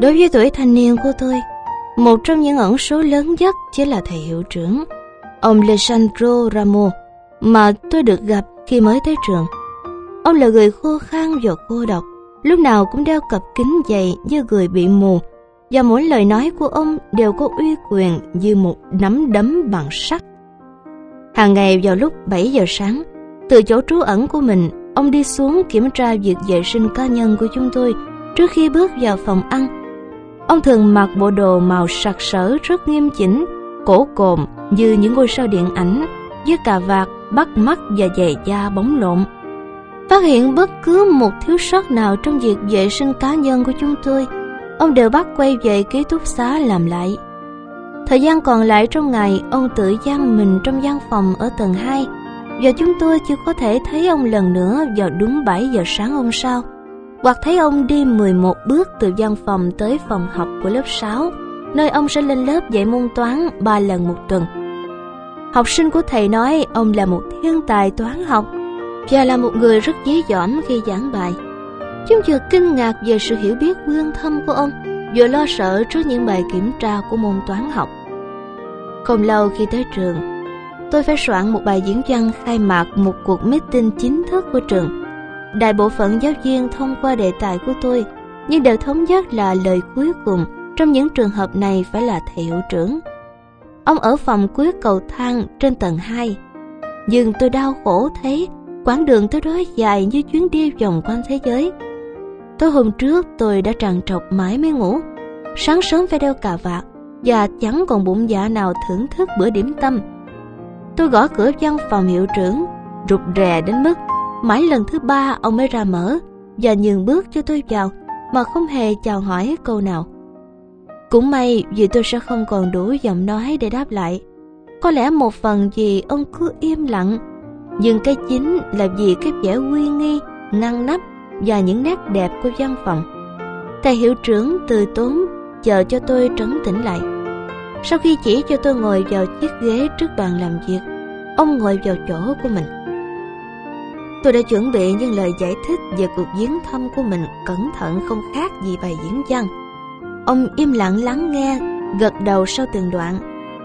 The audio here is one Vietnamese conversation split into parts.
Đối với tuổi thanh niên của tôi, một trong những ẩn số lớn nhất chính là thầy hiệu trưởng, ông Alessandro Ramo, mà tôi được gặp khi mới tới trường. Ông là người khô khan và cô độc, lúc nào cũng đeo cặp kính dày như người bị mù, và mỗi lời nói của ông đều có uy quyền như một nắm đấm bằng sắt. Hàng ngày vào lúc 7 giờ sáng, từ chỗ trú ẩn của mình, ông đi xuống kiểm tra việc vệ sinh cá nhân của chúng tôi trước khi bước vào phòng ăn. Ông thường mặc bộ đồ màu sặc sỡ rất nghiêm chỉnh, cổ cồn như những ngôi sao điện ảnh, với cà vạt, bắt mắt và giày da bóng lộn. Phát hiện bất cứ một thiếu sót nào trong việc vệ sinh cá nhân của chúng tôi, ông đều bắt quay về ký túc xá làm lại. Thời gian còn lại trong ngày, ông tự giam mình trong gian phòng ở tầng 2 và chúng tôi chưa có thể thấy ông lần nữa vào đúng 7 giờ sáng hôm sau. Hoặc thấy ông đi 11 bước từ văn phòng tới phòng học của lớp 6, nơi ông sẽ lên lớp dạy môn toán 3 lần một tuần. Học sinh của thầy nói ông là một thiên tài toán học và là một người rất dí dỏm khi giảng bài. Chúng vừa kinh ngạc về sự hiểu biết quyên thâm của ông, vừa lo sợ trước những bài kiểm tra của môn toán học. Không lâu khi tới trường, tôi phải soạn một bài diễn văn khai mạc một cuộc meeting chính thức của trường. Đại bộ phận giáo viên thông qua đề tài của tôi, nhưng đều thống nhất là lời cuối cùng trong những trường hợp này phải là thầy hiệu trưởng. Ông ở phòng cuối cầu thang trên tầng 2. Nhưng tôi đau khổ thấy quãng đường tới đó dài như chuyến đi vòng quanh thế giới. Tối hôm trước tôi đã trằn trọc mãi mới ngủ. Sáng sớm phải đeo cà vạt và chẳng còn bụng dạ nào thưởng thức bữa điểm tâm. Tôi gõ cửa văn phòng hiệu trưởng, rụt rè đến mức mãi lần thứ ba ông mới ra mở và nhường bước cho tôi vào mà không hề chào hỏi câu nào. Cũng may vì tôi sẽ không còn đủ giọng nói để đáp lại. Có lẽ một phần vì ông cứ im lặng, nhưng cái chính là vì cái vẻ uy nghi, ngăn nắp và những nét đẹp của văn phòng. Thầy hiệu trưởng từ tốn chờ cho tôi trấn tĩnh lại. Sau khi chỉ cho tôi ngồi vào chiếc ghế trước bàn làm việc, ông ngồi vào chỗ của mình. Tôi đã chuẩn bị những lời giải thích về cuộc viếng thăm của mình cẩn thận không khác gì bài diễn văn. Ông im lặng lắng nghe, gật đầu sau từng đoạn,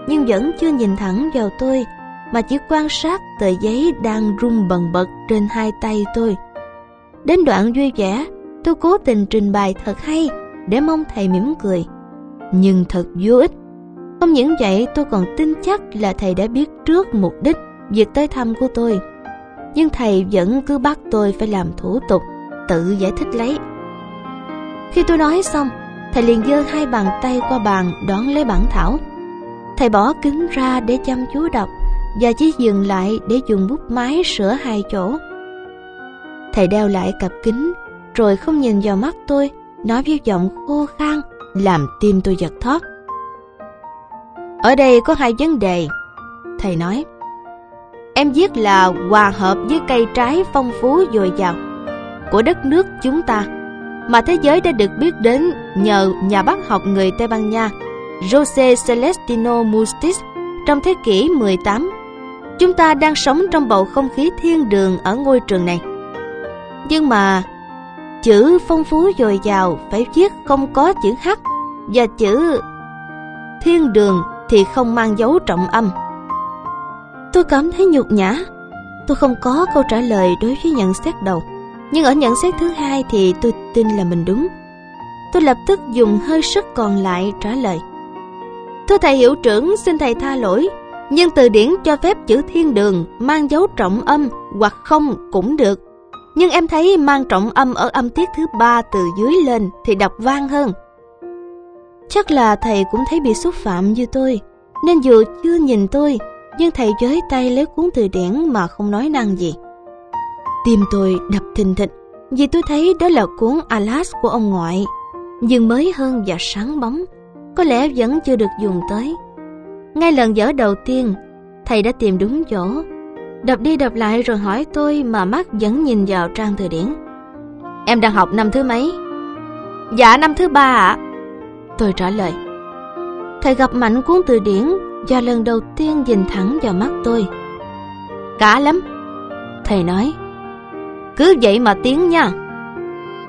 nhưng vẫn chưa nhìn thẳng vào tôi, mà chỉ quan sát tờ giấy đang rung bần bật trên hai tay tôi. Đến đoạn vui vẻ, tôi cố tình trình bày thật hay để mong thầy mỉm cười. Nhưng thật vô ích. Không những vậy tôi còn tin chắc là thầy đã biết trước mục đích việc tới thăm của tôi. Nhưng thầy vẫn cứ bắt tôi phải làm thủ tục, tự giải thích lấy. Khi tôi nói xong, thầy liền giơ hai bàn tay qua bàn đón lấy bản thảo. Thầy bỏ kính ra để chăm chú đọc và chỉ dừng lại để dùng bút máy sửa hai chỗ. Thầy đeo lại cặp kính, rồi không nhìn vào mắt tôi, nói với giọng khô khan, làm tim tôi giật thót. Ở đây có hai vấn đề, thầy nói. Em viết là hòa hợp với cây trái phong phú dồi dào của đất nước chúng ta, mà thế giới đã được biết đến nhờ nhà bác học người Tây Ban Nha Jose Celestino Mustis trong thế kỷ 18. Chúng ta đang sống trong bầu không khí thiên đường ở ngôi trường này. Nhưng mà chữ phong phú dồi dào phải viết không có chữ H và chữ thiên đường thì không mang dấu trọng âm. Tôi cảm thấy nhục nhã. Tôi không có câu trả lời đối với nhận xét đầu. Nhưng ở nhận xét thứ hai thì tôi tin là mình đúng. Tôi lập tức dùng hơi sức còn lại trả lời. Thưa thầy hiệu trưởng, xin thầy tha lỗi. Nhưng từ điển cho phép chữ thiên đường mang dấu trọng âm hoặc không cũng được. Nhưng em thấy mang trọng âm ở âm tiết thứ ba từ dưới lên thì đọc vang hơn. Chắc là thầy cũng thấy bị xúc phạm như tôi, nên dù chưa nhìn tôi, nhưng thầy giới tay lấy cuốn từ điển mà không nói năng gì. Tim tôi đập thình thịch vì tôi thấy đó là cuốn Alas của ông ngoại, nhưng mới hơn và sáng bóng, có lẽ vẫn chưa được dùng tới. Ngay lần dở đầu tiên, thầy đã tìm đúng chỗ, đọc đi đọc lại rồi hỏi tôi mà mắt vẫn nhìn vào trang từ điển. Em đang học năm thứ mấy? Dạ năm thứ ba ạ. Tôi trả lời. Thầy gặp mạnh cuốn từ điển và lần đầu tiên nhìn thẳng vào mắt tôi. Cả lắm, thầy nói. Cứ vậy mà tiến nha.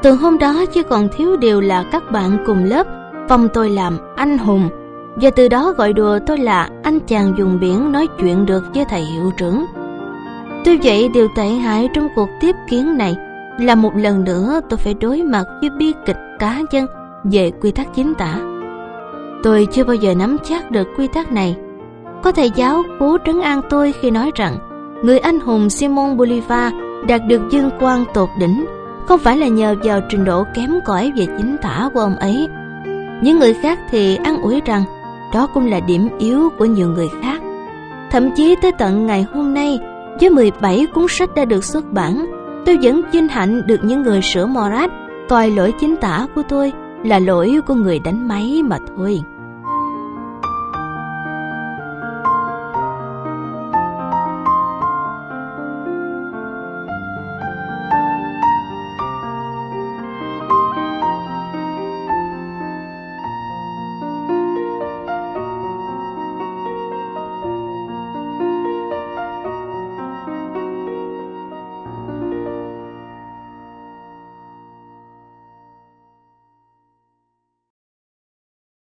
Từ hôm đó chứ còn thiếu điều là các bạn cùng lớp phong tôi làm anh hùng và từ đó gọi đùa tôi là anh chàng dùng biển nói chuyện được với thầy hiệu trưởng. Tuy vậy điều tệ hại trong cuộc tiếp kiến này là một lần nữa tôi phải đối mặt với bi kịch cá nhân về quy tắc chính tả. Tôi chưa bao giờ nắm chắc được quy tắc này. Có thầy giáo cố trấn an tôi khi nói rằng người anh hùng Simon Bolivar đạt được dương quang tột đỉnh không phải là nhờ vào trình độ kém cỏi về chính tả của ông ấy. Những người khác thì ăn ủi rằng đó cũng là điểm yếu của nhiều người khác. Thậm chí tới tận ngày hôm nay, với 17 cuốn sách đã được xuất bản, tôi vẫn vinh hạnh được những người sửa Morat coi lỗi chính tả của tôi là lỗi của người đánh máy mà thôi.